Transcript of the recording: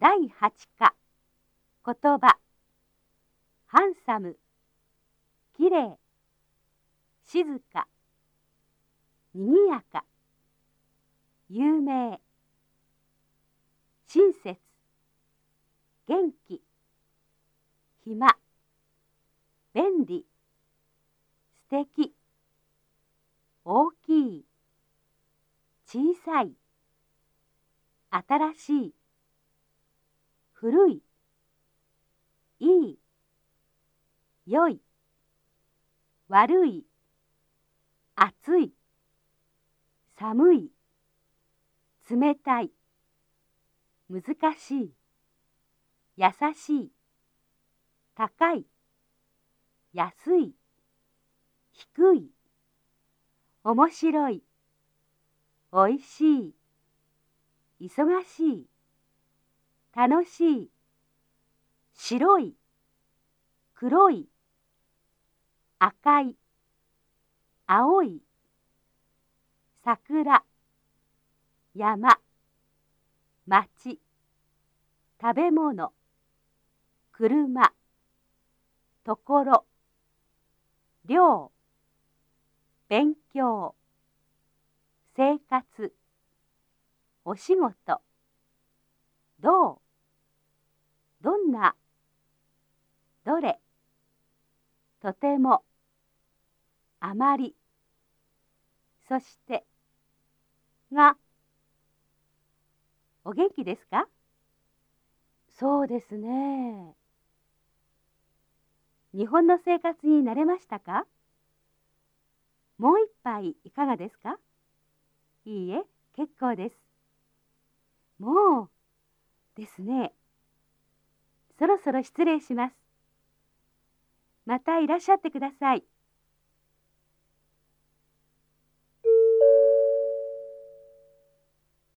第8課。言葉。ハンサム。きれい静か。にぎやか。有名。親切。元気。暇。便利。素敵。大きい。小さい。新しい。古いいい良い悪い暑い寒い冷たい難しい優しい高い安い低い面白いおいしい忙しい。楽しい。白い。黒い。赤い。青い。桜。山。町。食べ物。車。ところ寮。勉強。生活。お仕事。どうどんなどれとてもあまりそしてがお元気ですか？そうですね。日本の生活に慣れましたか？もう一杯いかがですか？いいえ結構です。もうですねそろそろ失礼しますまたいらっしゃってください。